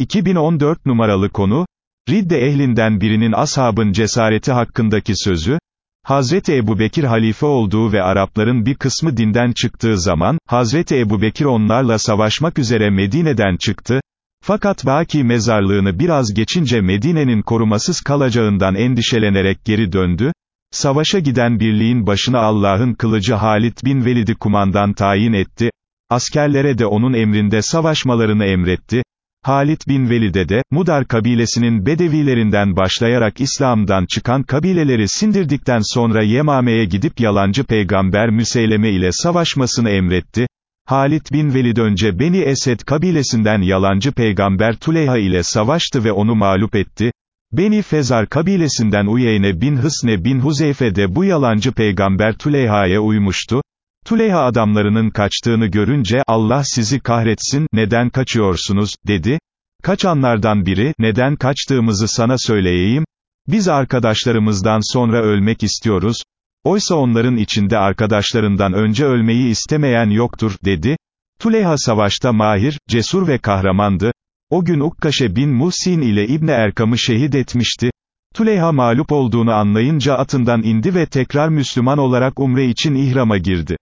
2014 numaralı konu, Ridde ehlinden birinin ashabın cesareti hakkındaki sözü, Hazreti Ebu Bekir halife olduğu ve Arapların bir kısmı dinden çıktığı zaman, Hazreti Ebu Bekir onlarla savaşmak üzere Medine'den çıktı, fakat Baki mezarlığını biraz geçince Medine'nin korumasız kalacağından endişelenerek geri döndü, savaşa giden birliğin başına Allah'ın kılıcı Halit bin Velid'i kumandan tayin etti, askerlere de onun emrinde savaşmalarını emretti, Halit bin Velid'e de, Mudar kabilesinin bedevilerinden başlayarak İslam'dan çıkan kabileleri sindirdikten sonra Yemame'ye gidip yalancı peygamber Müseyleme ile savaşmasını emretti. Halit bin Velid önce Beni Esed kabilesinden yalancı peygamber Tuleyha ile savaştı ve onu mağlup etti. Beni Fezar kabilesinden Uyeyne bin Hısne bin Huzeyfe de bu yalancı peygamber Tuleyha'ya uymuştu. Tuleyha adamlarının kaçtığını görünce, Allah sizi kahretsin, neden kaçıyorsunuz, dedi. Kaçanlardan biri, neden kaçtığımızı sana söyleyeyim, biz arkadaşlarımızdan sonra ölmek istiyoruz, oysa onların içinde arkadaşlarından önce ölmeyi istemeyen yoktur, dedi. Tuleyha savaşta mahir, cesur ve kahramandı, o gün Ukkaşe bin Muhsin ile İbni Erkam'ı şehit etmişti, Tuleyha mağlup olduğunu anlayınca atından indi ve tekrar Müslüman olarak umre için ihrama girdi.